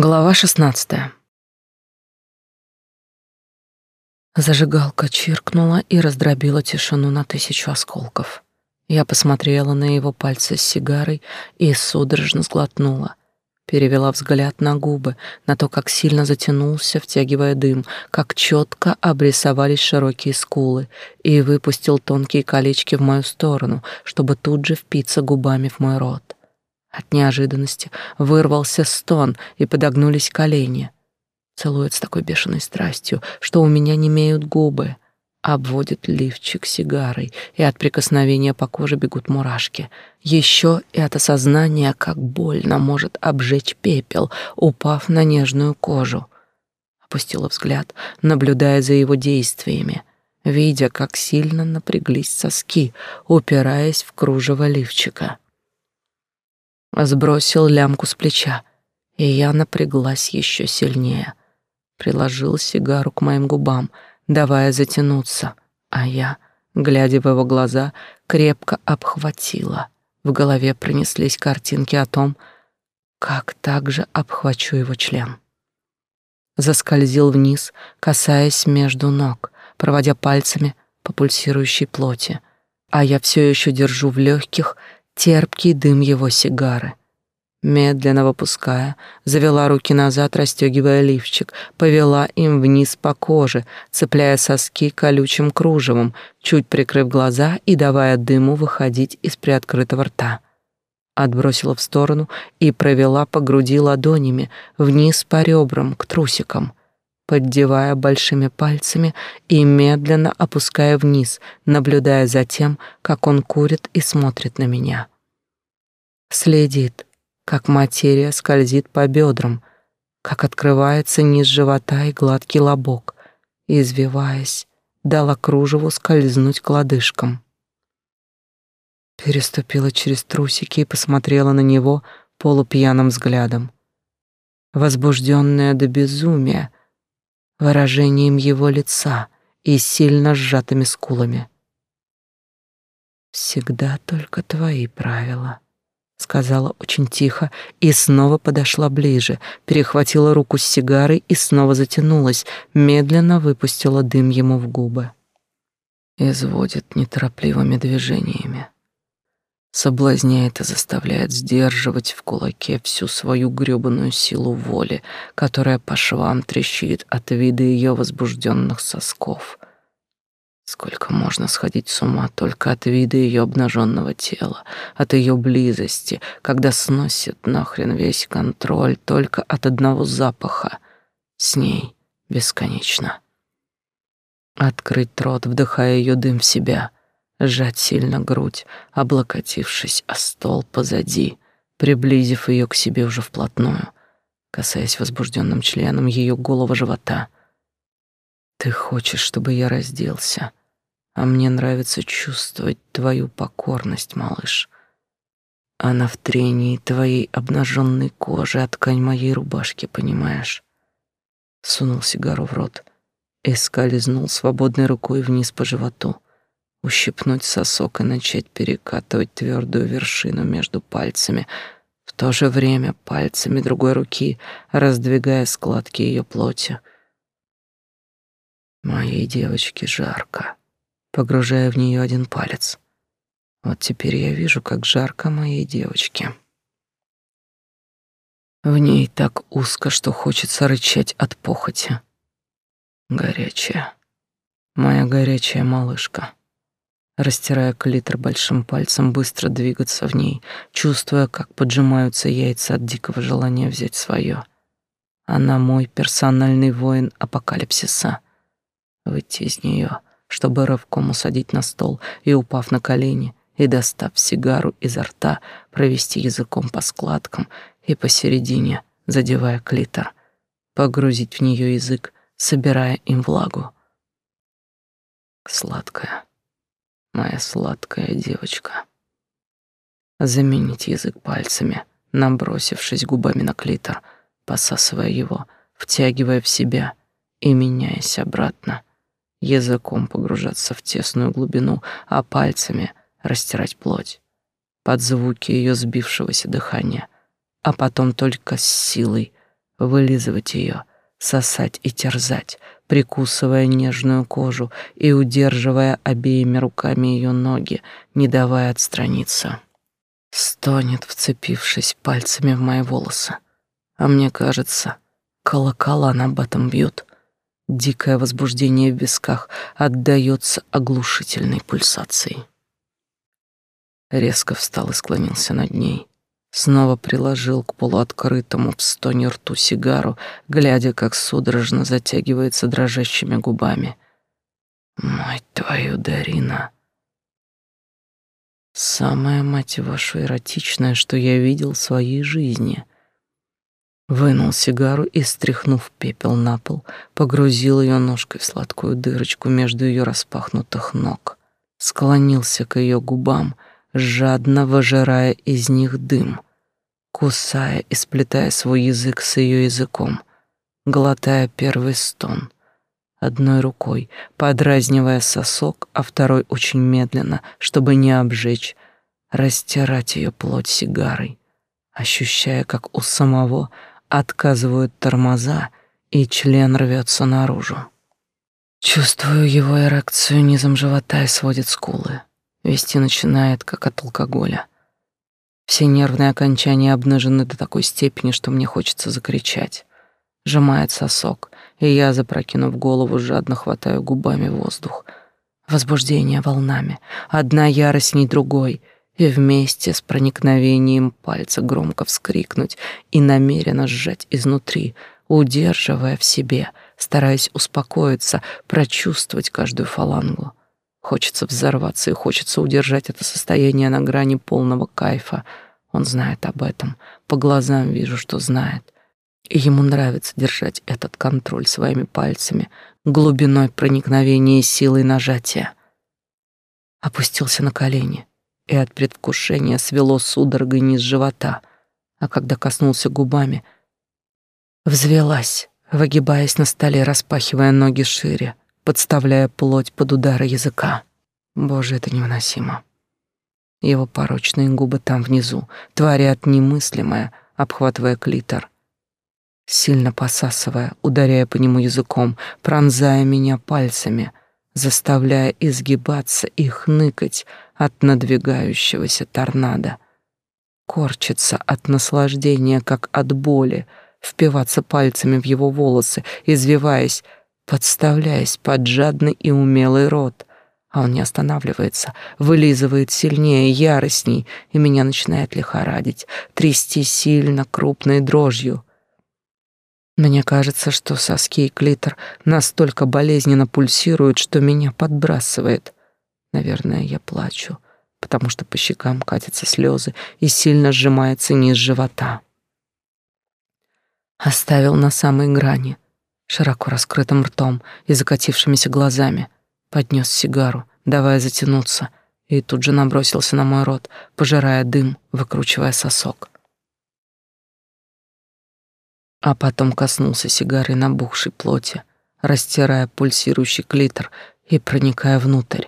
Глава шестнадцатая. Зажигалка чиркнула и раздробила тишину на тысячу осколков. Я посмотрела на его пальцы с сигарой и судорожно сглотнула. Перевела взгляд на губы, на то, как сильно затянулся, втягивая дым, как четко обрисовались широкие скулы, и выпустил тонкие колечки в мою сторону, чтобы тут же впиться губами в мой рот. От неожиданности вырвался стон, и подогнулись колени. Целует с такой бешеной страстью, что у меня немеют губы. Обводит лифчик сигарой, и от прикосновения по коже бегут мурашки. Еще и от осознания, как больно может обжечь пепел, упав на нежную кожу. Опустила взгляд, наблюдая за его действиями, видя, как сильно напряглись соски, упираясь в кружево лифчика. Сбросил лямку с плеча, и я напряглась еще сильнее. Приложил сигару к моим губам, давая затянуться, а я, глядя в его глаза, крепко обхватила. В голове пронеслись картинки о том, как также обхвачу его член. Заскользил вниз, касаясь между ног, проводя пальцами по пульсирующей плоти, а я все еще держу в легких терпкий дым его сигары. Медленно выпуская, завела руки назад, расстегивая лифчик, повела им вниз по коже, цепляя соски колючим кружевом, чуть прикрыв глаза и давая дыму выходить из приоткрытого рта. Отбросила в сторону и провела по груди ладонями, вниз по ребрам, к трусикам, поддевая большими пальцами и медленно опуская вниз, наблюдая за тем, как он курит и смотрит на меня. Следит, как материя скользит по бедрам, как открывается низ живота и гладкий лобок, извиваясь, дала кружеву скользнуть к лодыжкам. Переступила через трусики и посмотрела на него полупьяным взглядом. Возбужденная до безумия, выражением его лица и сильно сжатыми скулами. «Всегда только твои правила», сказала очень тихо и снова подошла ближе, перехватила руку с сигарой и снова затянулась, медленно выпустила дым ему в губы. Изводит неторопливыми движениями. Соблазняет и заставляет сдерживать в кулаке всю свою грёбаную силу воли, которая по швам трещит от вида ее возбужденных сосков — Сколько можно сходить с ума только от вида ее обнаженного тела, от ее близости, когда сносит нахрен весь контроль только от одного запаха. С ней бесконечно. Открыть рот, вдыхая ее дым в себя, сжать сильно грудь, облокотившись о стол позади, приблизив ее к себе уже вплотную, касаясь возбужденным членом ее голого живота. Ты хочешь, чтобы я разделся? А мне нравится чувствовать твою покорность, малыш. Она в трении твоей обнаженной кожи, а ткань моей рубашки, понимаешь? Сунул сигару в рот и скользнул свободной рукой вниз по животу, ущипнуть сосок и начать перекатывать твердую вершину между пальцами, в то же время пальцами другой руки раздвигая складки ее плоти. Моей девочке жарко погружая в нее один палец. Вот теперь я вижу, как жарко моей девочке. В ней так узко, что хочется рычать от похоти. Горячая. Моя горячая малышка. Растирая клитор большим пальцем, быстро двигаться в ней, чувствуя, как поджимаются яйца от дикого желания взять свое. Она мой персональный воин апокалипсиса. Выйти из нее — чтобы рывком усадить на стол и, упав на колени, и, достав сигару изо рта, провести языком по складкам и посередине, задевая клитор, погрузить в нее язык, собирая им влагу. Сладкая, моя сладкая девочка. Заменить язык пальцами, набросившись губами на клитор, посасывая его, втягивая в себя и меняясь обратно — языком погружаться в тесную глубину, а пальцами растирать плоть. Под звуки ее сбившегося дыхания, а потом только с силой вылизывать ее, сосать и терзать, прикусывая нежную кожу и удерживая обеими руками ее ноги, не давая отстраниться. Стонет, вцепившись пальцами в мои волосы. А мне кажется, колокола на батом бьют. Дикое возбуждение в висках отдаётся оглушительной пульсацией. Резко встал и склонился над ней. Снова приложил к полуоткрытому в стоне рту сигару, глядя, как судорожно затягивается дрожащими губами. «Мать твою, Дарина!» Самое, мать вашу, эротичное, что я видел в своей жизни. Вынул сигару и, стряхнув пепел на пол, погрузил ее ножкой в сладкую дырочку между ее распахнутых ног. Склонился к ее губам, жадно выжирая из них дым, кусая и сплетая свой язык с ее языком, глотая первый стон — одной рукой, подразнивая сосок, а второй очень медленно, чтобы не обжечь, растирать ее плоть сигарой, ощущая, как у самого отказывают тормоза, и член рвется наружу. Чувствую его эрекцию низом живота и сводит скулы. Вести начинает, как от алкоголя. Все нервные окончания обнажены до такой степени, что мне хочется закричать. Сжимает сосок, и я, запрокинув голову, жадно хватаю губами воздух. Возбуждение волнами, одна ярость не другой, и вместе с проникновением пальца громко вскрикнуть и намеренно сжать изнутри, удерживая в себе, стараясь успокоиться, прочувствовать каждую фалангу. Хочется взорваться и хочется удержать это состояние на грани полного кайфа. Он знает об этом, по глазам вижу, что знает — и ему нравится держать этот контроль своими пальцами, глубиной проникновения и силой нажатия. Опустился на колени, и от предвкушения свело судорогой низ живота, а когда коснулся губами, взвелась, выгибаясь на столе, распахивая ноги шире, подставляя плоть под удары языка. Боже, это невыносимо. Его порочные губы там внизу творят немыслимое, обхватывая клитор — сильно посасывая, ударяя по нему языком, пронзая меня пальцами, заставляя изгибаться и хныкать от надвигающегося торнадо. Корчиться от наслаждения, как от боли, впиваться пальцами в его волосы, извиваясь, подставляясь под жадный и умелый рот. А он не останавливается, вылизывает сильнее, яростней, и меня начинает лихорадить, трясти сильно, крупной дрожью — мне кажется, что соски и клитор настолько болезненно пульсируют, что меня подбрасывает. Наверное, я плачу, потому что по щекам катятся слезы и сильно сжимается низ живота. Оставил на самой грани, широко раскрытым ртом и закатившимися глазами, поднес сигару, давая затянуться, и тут же набросился на мой рот, пожирая дым, выкручивая сосок а потом коснулся сигары набухшей плоти, растирая пульсирующий клитор и проникая внутрь.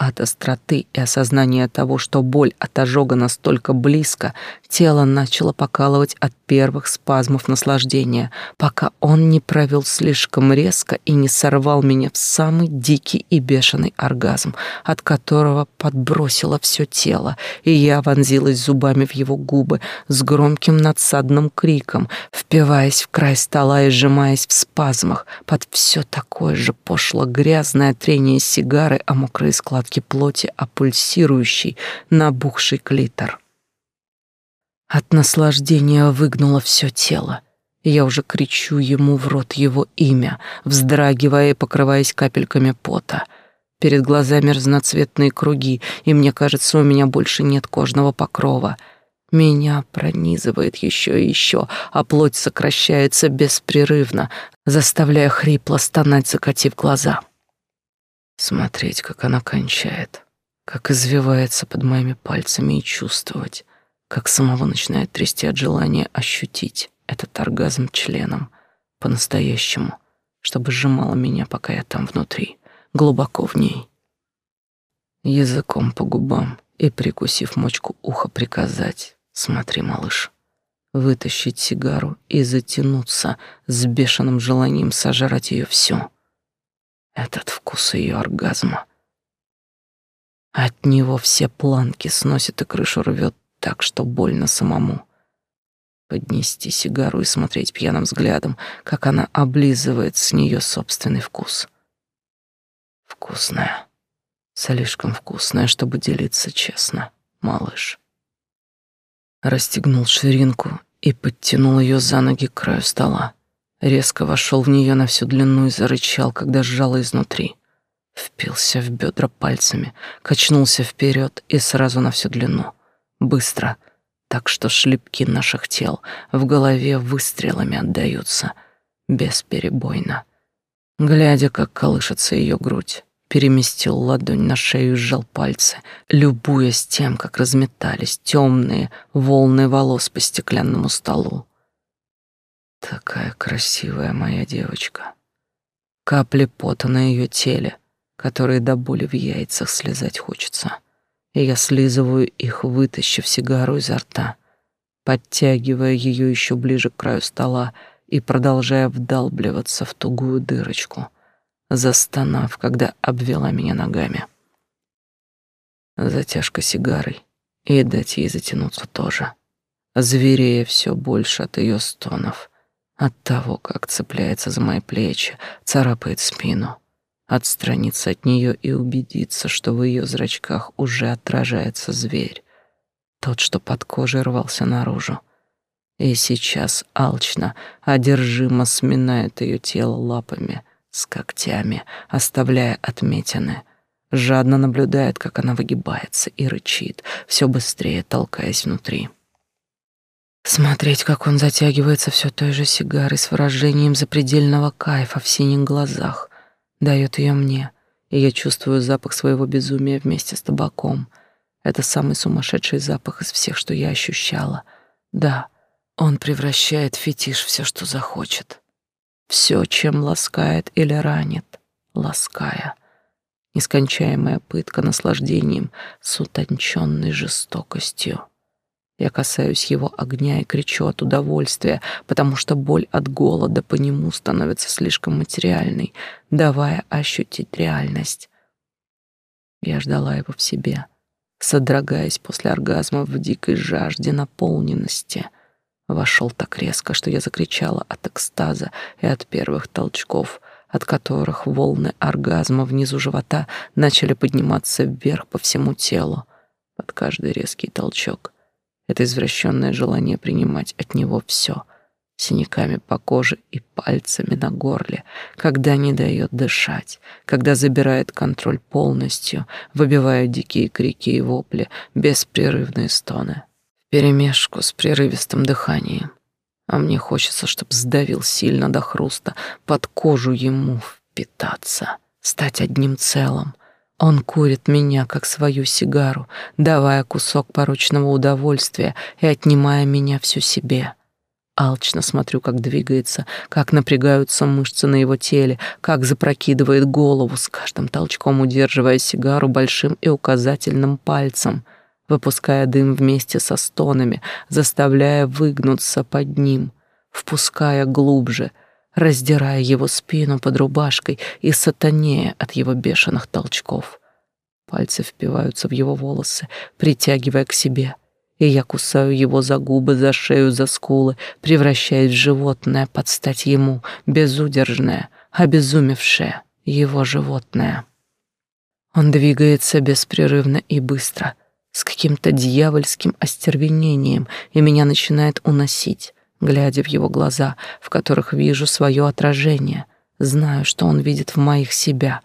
От остроты и осознания того, что боль от ожога настолько близко, тело начало покалывать от первых спазмов наслаждения, пока он не провел слишком резко и не сорвал меня в самый дикий и бешеный оргазм, от которого подбросило все тело, и я вонзилась зубами в его губы с громким надсадным криком, впиваясь в край стола и сжимаясь в спазмах под все такое же пошло-грязное трение сигары о мокрые складки остатки плоти, а пульсирующий, набухший клитор. От наслаждения выгнуло все тело. Я уже кричу ему в рот его имя, вздрагивая и покрываясь капельками пота. Перед глазами разноцветные круги, и мне кажется, у меня больше нет кожного покрова. Меня пронизывает еще и еще, а плоть сокращается беспрерывно, заставляя хрипло стонать, закатив глаза. Смотреть, как она кончает, как извивается под моими пальцами и чувствовать, как самого начинает трясти от желания ощутить этот оргазм членом по-настоящему, чтобы сжимала меня, пока я там внутри, глубоко в ней. Языком по губам и, прикусив мочку уха, приказать «Смотри, малыш, вытащить сигару и затянуться с бешеным желанием сожрать ее всю. Этот вкус ее оргазма. От него все планки сносит и крышу рвет так, что больно самому. Поднести сигару и смотреть пьяным взглядом, как она облизывает с нее собственный вкус. Вкусная. Слишком вкусная, чтобы делиться честно, малыш расстегнул ширинку и подтянул ее за ноги к краю стола. Резко вошел в нее на всю длину и зарычал, когда сжало изнутри. Впился в бедра пальцами, качнулся вперед и сразу на всю длину. Быстро, так что шлепки наших тел в голове выстрелами отдаются, бесперебойно. Глядя, как колышется ее грудь, переместил ладонь на шею и сжал пальцы, любуясь тем, как разметались темные волны волос по стеклянному столу. Такая красивая моя девочка. Капли пота на ее теле, которые до боли в яйцах слезать хочется. И я слизываю их, вытащив сигару изо рта, подтягивая ее еще ближе к краю стола и продолжая вдалбливаться в тугую дырочку — застонав, когда обвела меня ногами. Затяжка сигарой, и дать ей затянуться тоже. Зверея все больше от ее стонов, от того, как цепляется за мои плечи, царапает спину. Отстраниться от нее и убедиться, что в ее зрачках уже отражается зверь, тот, что под кожей рвался наружу. И сейчас алчно, одержимо сминает ее тело лапами — с когтями, оставляя отметины. Жадно наблюдает, как она выгибается и рычит, все быстрее толкаясь внутри. Смотреть, как он затягивается все той же сигарой с выражением запредельного кайфа в синих глазах, дает ее мне, и я чувствую запах своего безумия вместе с табаком. Это самый сумасшедший запах из всех, что я ощущала. Да, он превращает в фетиш все, что захочет. Все, чем ласкает или ранит, лаская. Нескончаемая пытка наслаждением с утонченной жестокостью. Я касаюсь его огня и кричу от удовольствия, потому что боль от голода по нему становится слишком материальной, давая ощутить реальность. Я ждала его в себе, содрогаясь после оргазма в дикой жажде наполненности — вошел так резко, что я закричала от экстаза и от первых толчков, от которых волны оргазма внизу живота начали подниматься вверх по всему телу. Под каждый резкий толчок это извращенное желание принимать от него все — синяками по коже и пальцами на горле, когда не дает дышать, когда забирает контроль полностью, выбивая дикие крики и вопли, беспрерывные стоны вперемешку с прерывистым дыханием. А мне хочется, чтобы сдавил сильно до хруста, под кожу ему впитаться, стать одним целым. Он курит меня, как свою сигару, давая кусок порочного удовольствия и отнимая меня всю себе. Алчно смотрю, как двигается, как напрягаются мышцы на его теле, как запрокидывает голову, с каждым толчком удерживая сигару большим и указательным пальцем — выпуская дым вместе со стонами, заставляя выгнуться под ним, впуская глубже, раздирая его спину под рубашкой и сатанея от его бешеных толчков. Пальцы впиваются в его волосы, притягивая к себе, и я кусаю его за губы, за шею, за скулы, превращаясь в животное под стать ему, безудержное, обезумевшее его животное. Он двигается беспрерывно и быстро, с каким-то дьявольским остервенением, и меня начинает уносить, глядя в его глаза, в которых вижу свое отражение, знаю, что он видит в моих себя,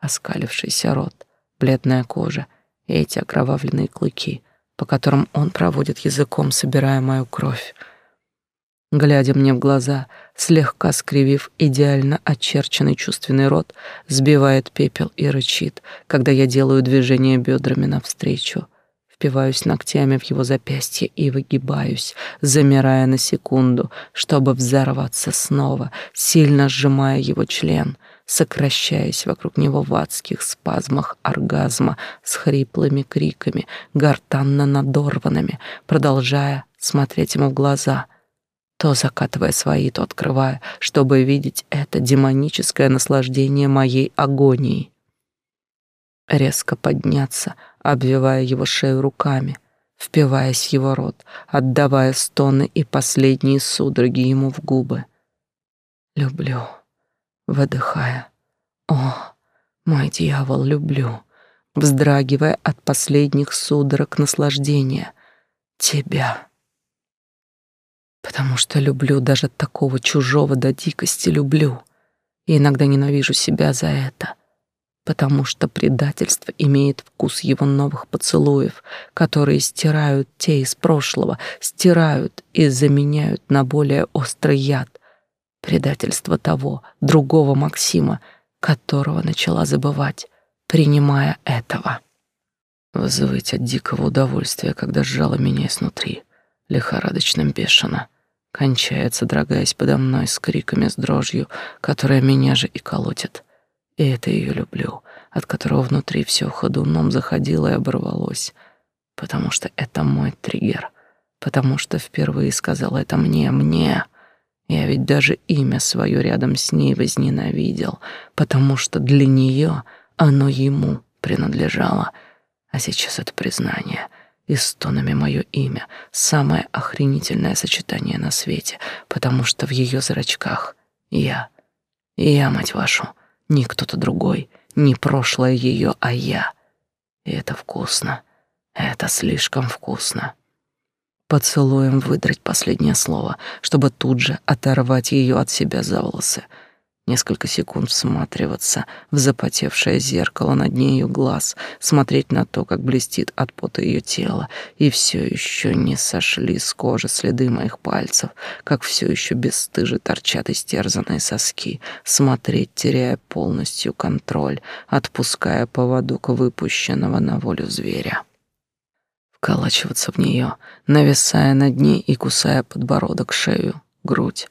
оскалившийся рот, бледная кожа и эти окровавленные клыки, по которым он проводит языком, собирая мою кровь. Глядя мне в глаза, слегка скривив идеально очерченный чувственный рот, сбивает пепел и рычит, когда я делаю движение бедрами навстречу, впиваюсь ногтями в его запястье и выгибаюсь, замирая на секунду, чтобы взорваться снова, сильно сжимая его член, сокращаясь вокруг него в адских спазмах оргазма с хриплыми криками, гортанно надорванными, продолжая смотреть ему в глаза, то закатывая свои, то открывая, чтобы видеть это демоническое наслаждение моей агонии. Резко подняться, обвивая его шею руками, впиваясь в его рот, отдавая стоны и последние судороги ему в губы. Люблю, выдыхая. О, мой дьявол, люблю, вздрагивая от последних судорог наслаждения. Тебя. Потому что люблю даже такого чужого до дикости люблю. И иногда ненавижу себя за это потому что предательство имеет вкус его новых поцелуев, которые стирают те из прошлого, стирают и заменяют на более острый яд. Предательство того, другого Максима, которого начала забывать, принимая этого. Вызывать от дикого удовольствия, когда сжала меня изнутри, лихорадочным бешено, кончается, дрогаясь подо мной с криками, с дрожью, которая меня же и колотит — и это ее люблю, от которого внутри все ходуном заходило и оборвалось, потому что это мой триггер, потому что впервые сказала это мне, мне. Я ведь даже имя свое рядом с ней возненавидел, потому что для нее оно ему принадлежало. А сейчас это признание и стонами мое имя, самое охренительное сочетание на свете, потому что в ее зрачках я, я, мать вашу, — не кто-то другой, не прошлое ее, а я. И это вкусно. Это слишком вкусно. Поцелуем выдрать последнее слово, чтобы тут же оторвать ее от себя за волосы — несколько секунд всматриваться в запотевшее зеркало на дне ее глаз, смотреть на то, как блестит от пота ее тело, и все еще не сошли с кожи следы моих пальцев, как все еще бесстыже торчат истерзанные соски, смотреть, теряя полностью контроль, отпуская поводок выпущенного на волю зверя. Вколачиваться в нее, нависая над ней и кусая подбородок, шею, грудь,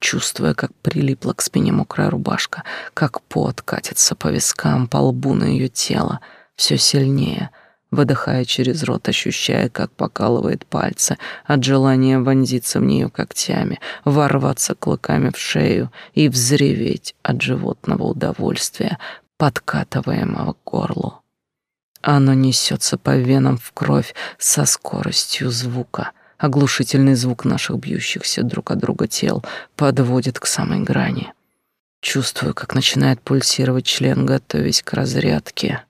чувствуя, как прилипла к спине мокрая рубашка, как пот катится по вискам, по лбу на ее тело, все сильнее, выдыхая через рот, ощущая, как покалывает пальцы от желания вонзиться в нее когтями, ворваться клыками в шею и взреветь от животного удовольствия, подкатываемого к горлу. Оно несется по венам в кровь со скоростью звука — Оглушительный звук наших бьющихся друг от друга тел подводит к самой грани. Чувствую, как начинает пульсировать член, готовясь к разрядке.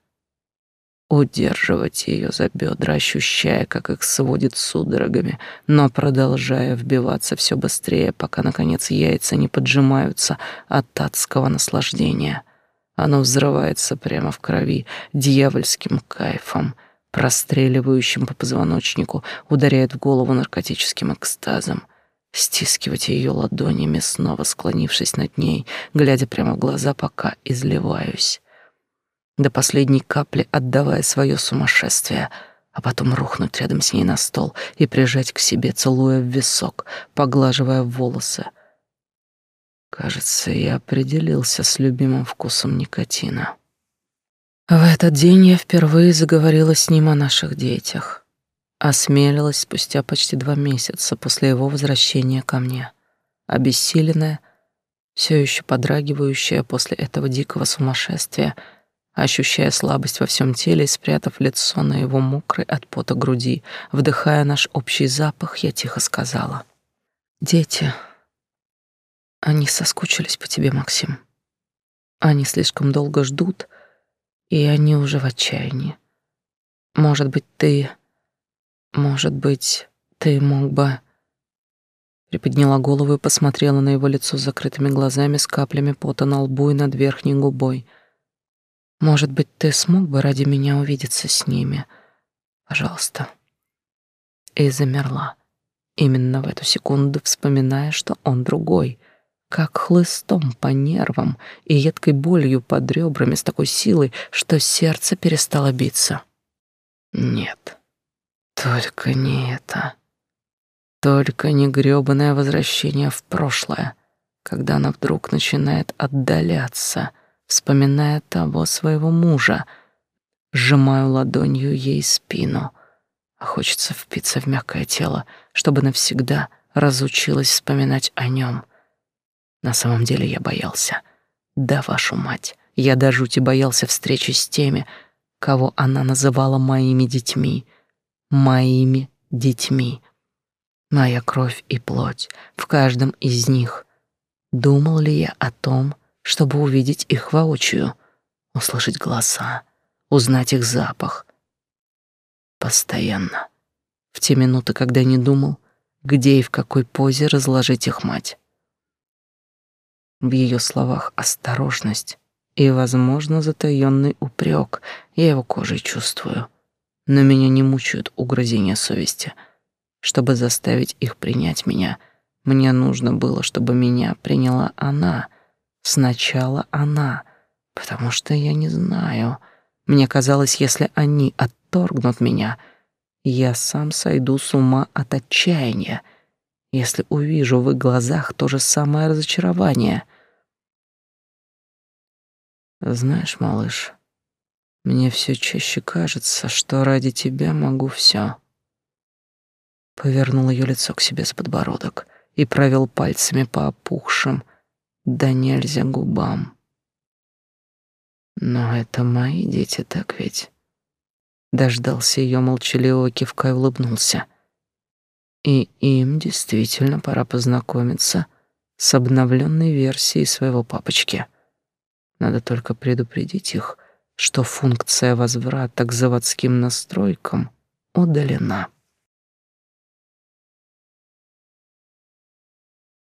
Удерживать ее за бедра, ощущая, как их сводит судорогами, но продолжая вбиваться все быстрее, пока, наконец, яйца не поджимаются от адского наслаждения. Оно взрывается прямо в крови дьявольским кайфом — простреливающим по позвоночнику, ударяет в голову наркотическим экстазом. Стискивать ее ладонями, снова склонившись над ней, глядя прямо в глаза, пока изливаюсь. До последней капли отдавая свое сумасшествие, а потом рухнуть рядом с ней на стол и прижать к себе, целуя в висок, поглаживая волосы. Кажется, я определился с любимым вкусом никотина. В этот день я впервые заговорила с ним о наших детях. Осмелилась спустя почти два месяца после его возвращения ко мне. Обессиленная, все еще подрагивающая после этого дикого сумасшествия, ощущая слабость во всем теле и спрятав лицо на его мокрой от пота груди, вдыхая наш общий запах, я тихо сказала. «Дети, они соскучились по тебе, Максим. Они слишком долго ждут, — и они уже в отчаянии. Может быть, ты... Может быть, ты мог бы... Приподняла голову и посмотрела на его лицо с закрытыми глазами, с каплями пота на лбу и над верхней губой. Может быть, ты смог бы ради меня увидеться с ними? Пожалуйста. И замерла, именно в эту секунду вспоминая, что он другой — как хлыстом по нервам и едкой болью под ребрами с такой силой, что сердце перестало биться. Нет, только не это. Только не грёбаное возвращение в прошлое, когда она вдруг начинает отдаляться, вспоминая того своего мужа. Сжимаю ладонью ей спину, а хочется впиться в мягкое тело, чтобы навсегда разучилась вспоминать о нем. На самом деле я боялся. Да, вашу мать, я до жути боялся встречи с теми, кого она называла моими детьми. Моими детьми. Моя кровь и плоть в каждом из них. Думал ли я о том, чтобы увидеть их воочию, услышать голоса, узнать их запах? Постоянно. В те минуты, когда не думал, где и в какой позе разложить их мать. В ее словах осторожность и, возможно, затаённый упрек. Я его кожей чувствую. Но меня не мучают угрызения совести. Чтобы заставить их принять меня, мне нужно было, чтобы меня приняла она. Сначала она, потому что я не знаю. Мне казалось, если они отторгнут меня, я сам сойду с ума от отчаяния, если увижу в их глазах то же самое разочарование — знаешь, малыш, мне все чаще кажется, что ради тебя могу все. Повернул ее лицо к себе с подбородок и провел пальцами по опухшим, да нельзя губам. Но это мои дети, так ведь? Дождался ее молчаливого кивка и улыбнулся. И им действительно пора познакомиться с обновленной версией своего папочки. Надо только предупредить их, что функция возврата к заводским настройкам удалена.